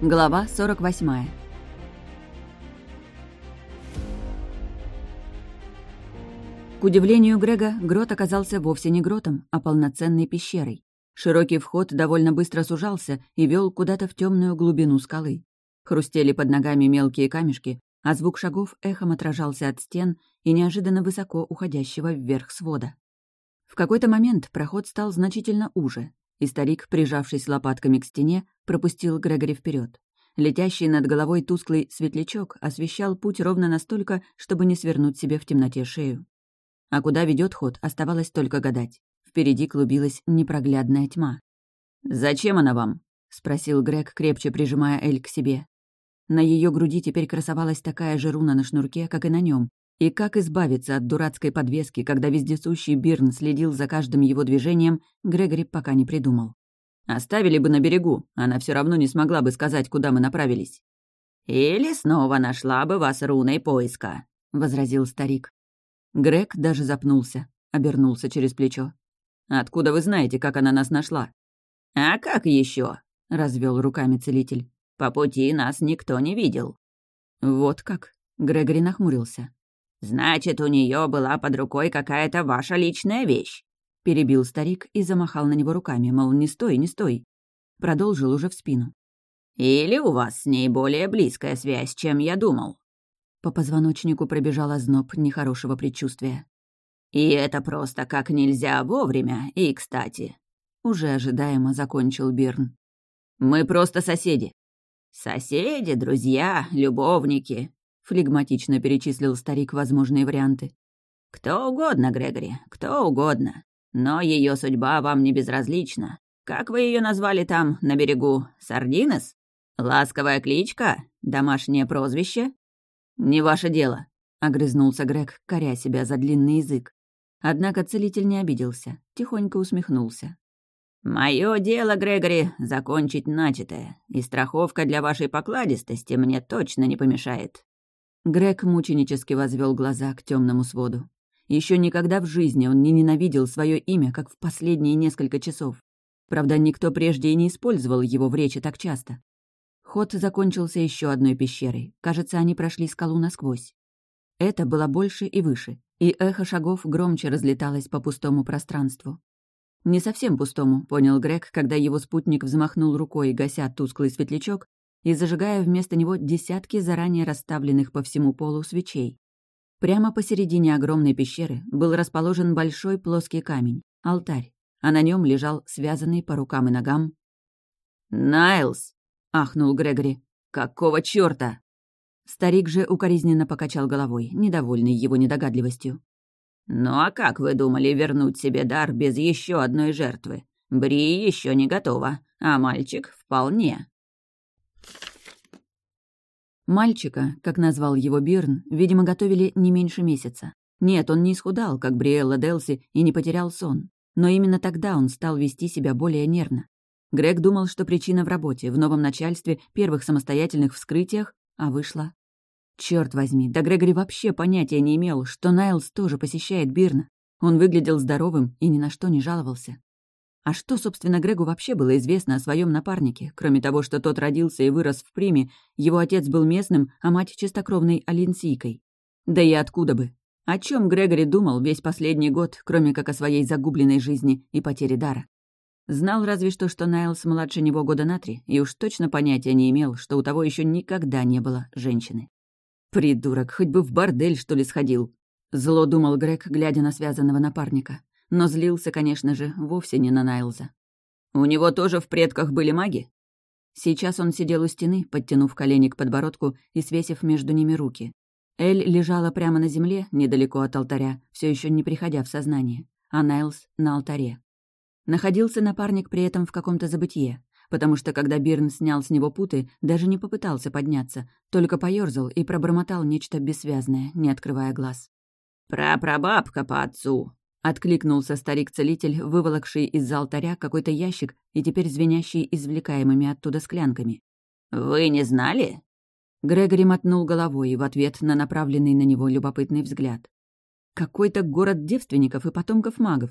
Глава 48. К удивлению Грега, грот оказался вовсе не гротом, а полноценной пещерой. Широкий вход довольно быстро сужался и вел куда-то в темную глубину скалы. Хрустели под ногами мелкие камешки, а звук шагов эхом отражался от стен и неожиданно высоко уходящего вверх свода. В какой-то момент проход стал значительно уже, и старик, прижавшись лопатками к стене, пропустил Грегори вперед. Летящий над головой тусклый светлячок освещал путь ровно настолько, чтобы не свернуть себе в темноте шею. А куда ведет ход, оставалось только гадать. Впереди клубилась непроглядная тьма. «Зачем она вам?» — спросил Грег, крепче прижимая Эль к себе. На ее груди теперь красовалась такая же руна на шнурке, как и на нем, и как избавиться от дурацкой подвески, когда вездесущий Бирн следил за каждым его движением, Грегори пока не придумал. «Оставили бы на берегу, она все равно не смогла бы сказать, куда мы направились». «Или снова нашла бы вас руной поиска», — возразил старик. Грег даже запнулся, обернулся через плечо. «Откуда вы знаете, как она нас нашла?» «А как еще? развел руками целитель. «По пути нас никто не видел». «Вот как?» — Грегори нахмурился. «Значит, у нее была под рукой какая-то ваша личная вещь?» Перебил старик и замахал на него руками, мол, не стой, не стой. Продолжил уже в спину. «Или у вас с ней более близкая связь, чем я думал?» По позвоночнику пробежал озноб нехорошего предчувствия. «И это просто как нельзя вовремя, и кстати». Уже ожидаемо закончил Бирн. «Мы просто соседи». «Соседи, друзья, любовники», флегматично перечислил старик возможные варианты. «Кто угодно, Грегори, кто угодно. Но ее судьба вам не безразлична. Как вы ее назвали там, на берегу? Сардинес? Ласковая кличка? Домашнее прозвище?» «Не ваше дело», — огрызнулся Грег, коря себя за длинный язык. Однако целитель не обиделся, тихонько усмехнулся. «Мое дело, Грегори, закончить начатое, и страховка для вашей покладистости мне точно не помешает. Грег мученически возвел глаза к темному своду. Еще никогда в жизни он не ненавидел свое имя, как в последние несколько часов. Правда, никто прежде и не использовал его в речи так часто. Ход закончился еще одной пещерой. Кажется, они прошли скалу насквозь. Это было больше и выше, и эхо шагов громче разлеталось по пустому пространству. Не совсем пустому, понял Грег, когда его спутник взмахнул рукой, гася тусклый светлячок, и зажигая вместо него десятки заранее расставленных по всему полу свечей. Прямо посередине огромной пещеры был расположен большой плоский камень, алтарь, а на нем лежал связанный по рукам и ногам. «Найлз!» — ахнул Грегори. «Какого чёрта?» Старик же укоризненно покачал головой, недовольный его недогадливостью. «Ну а как вы думали вернуть себе дар без еще одной жертвы? Бри еще не готова, а мальчик вполне». Мальчика, как назвал его Бирн, видимо, готовили не меньше месяца. Нет, он не исхудал, как Бриэлла Делси, и не потерял сон. Но именно тогда он стал вести себя более нервно. Грег думал, что причина в работе, в новом начальстве, первых самостоятельных вскрытиях, а вышла. Черт возьми, да Грегори вообще понятия не имел, что Найлс тоже посещает Бирна. Он выглядел здоровым и ни на что не жаловался. А что, собственно, Грегу вообще было известно о своем напарнике, кроме того, что тот родился и вырос в Приме, его отец был местным, а мать — чистокровной алинсийкой? Да и откуда бы? О чем Грегори думал весь последний год, кроме как о своей загубленной жизни и потере дара? Знал разве что, что Найлс младше него года на три, и уж точно понятия не имел, что у того еще никогда не было женщины. «Придурок, хоть бы в бордель, что ли, сходил!» Зло думал Грег, глядя на связанного напарника но злился, конечно же, вовсе не на Найлза. «У него тоже в предках были маги?» Сейчас он сидел у стены, подтянув колени к подбородку и свесив между ними руки. Эль лежала прямо на земле, недалеко от алтаря, все еще не приходя в сознание, а Найлз — на алтаре. Находился напарник при этом в каком-то забытье, потому что когда Бирн снял с него путы, даже не попытался подняться, только поёрзал и пробормотал нечто бессвязное, не открывая глаз. «Прапрабабка по отцу», Откликнулся старик-целитель, выволокший из-за алтаря какой-то ящик и теперь звенящий извлекаемыми оттуда склянками. «Вы не знали?» Грегори мотнул головой в ответ на направленный на него любопытный взгляд. «Какой-то город девственников и потомков магов.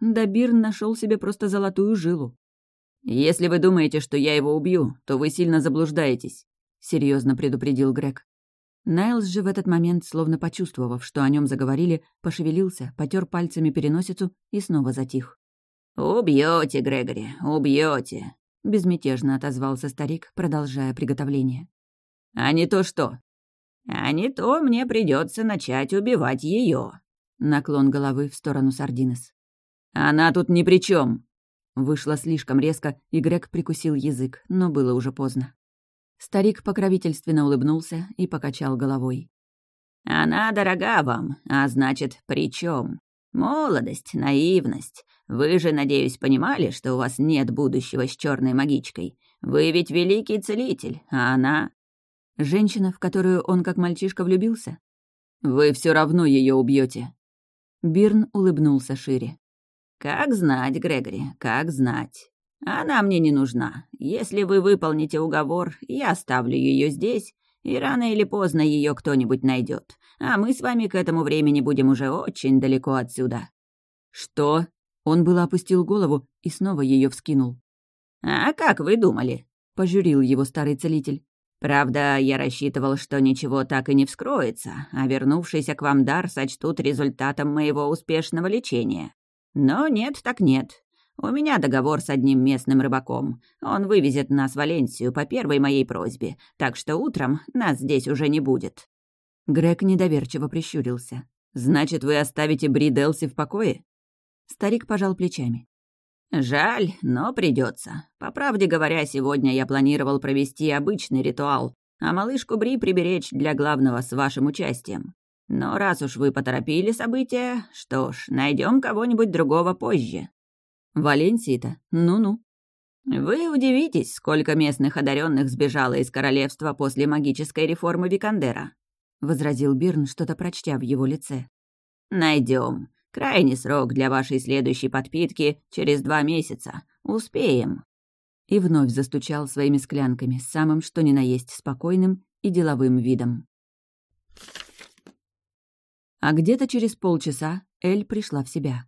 Да Бирн нашел себе просто золотую жилу». «Если вы думаете, что я его убью, то вы сильно заблуждаетесь», — серьезно предупредил Грег. Найлз же в этот момент, словно почувствовав, что о нем заговорили, пошевелился, потер пальцами переносицу и снова затих. Убьете, Грегори, убьете, безмятежно отозвался старик, продолжая приготовление. «А не то что?» «А не то мне придется начать убивать ее. Наклон головы в сторону Сардинес. «Она тут ни при чем. Вышло слишком резко, и Грег прикусил язык, но было уже поздно. Старик покровительственно улыбнулся и покачал головой. «Она дорога вам, а значит, при чем? Молодость, наивность. Вы же, надеюсь, понимали, что у вас нет будущего с черной магичкой. Вы ведь великий целитель, а она...» «Женщина, в которую он как мальчишка влюбился?» «Вы все равно ее убьете. Бирн улыбнулся шире. «Как знать, Грегори, как знать. Она мне не нужна. Если вы выполните уговор, я оставлю ее здесь, и рано или поздно ее кто-нибудь найдет. А мы с вами к этому времени будем уже очень далеко отсюда». «Что?» Он было опустил голову и снова ее вскинул. «А как вы думали?» — пожурил его старый целитель. Правда, я рассчитывал, что ничего так и не вскроется, а вернувшийся к вам дар сочтут результатом моего успешного лечения. Но нет так нет. У меня договор с одним местным рыбаком. Он вывезет нас в Валенсию по первой моей просьбе, так что утром нас здесь уже не будет». Грег недоверчиво прищурился. «Значит, вы оставите Бри Делси в покое?» Старик пожал плечами. «Жаль, но придется. По правде говоря, сегодня я планировал провести обычный ритуал, а малышку Бри приберечь для главного с вашим участием. Но раз уж вы поторопили события, что ж, найдем кого-нибудь другого позже». «Валенсии-то? Ну-ну». «Вы удивитесь, сколько местных одаренных сбежало из королевства после магической реформы Викандера», — возразил Бирн, что-то прочтя в его лице. Найдем. Крайний срок для вашей следующей подпитки через два месяца. Успеем». И вновь застучал своими склянками с самым что ни на есть спокойным и деловым видом. А где-то через полчаса Эль пришла в себя.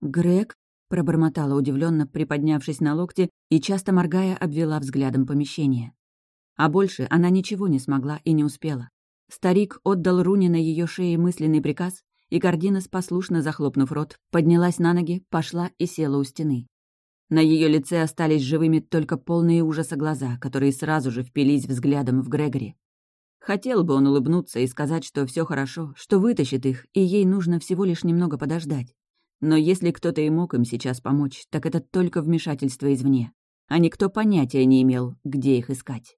«Грег?» — пробормотала удивленно, приподнявшись на локте и, часто моргая, обвела взглядом помещение. А больше она ничего не смогла и не успела. Старик отдал Руне на ее шее мысленный приказ, и Кардинес, послушно захлопнув рот, поднялась на ноги, пошла и села у стены. На ее лице остались живыми только полные ужаса глаза, которые сразу же впились взглядом в Грегори. Хотел бы он улыбнуться и сказать, что все хорошо, что вытащит их, и ей нужно всего лишь немного подождать. Но если кто-то и мог им сейчас помочь, так это только вмешательство извне. А никто понятия не имел, где их искать.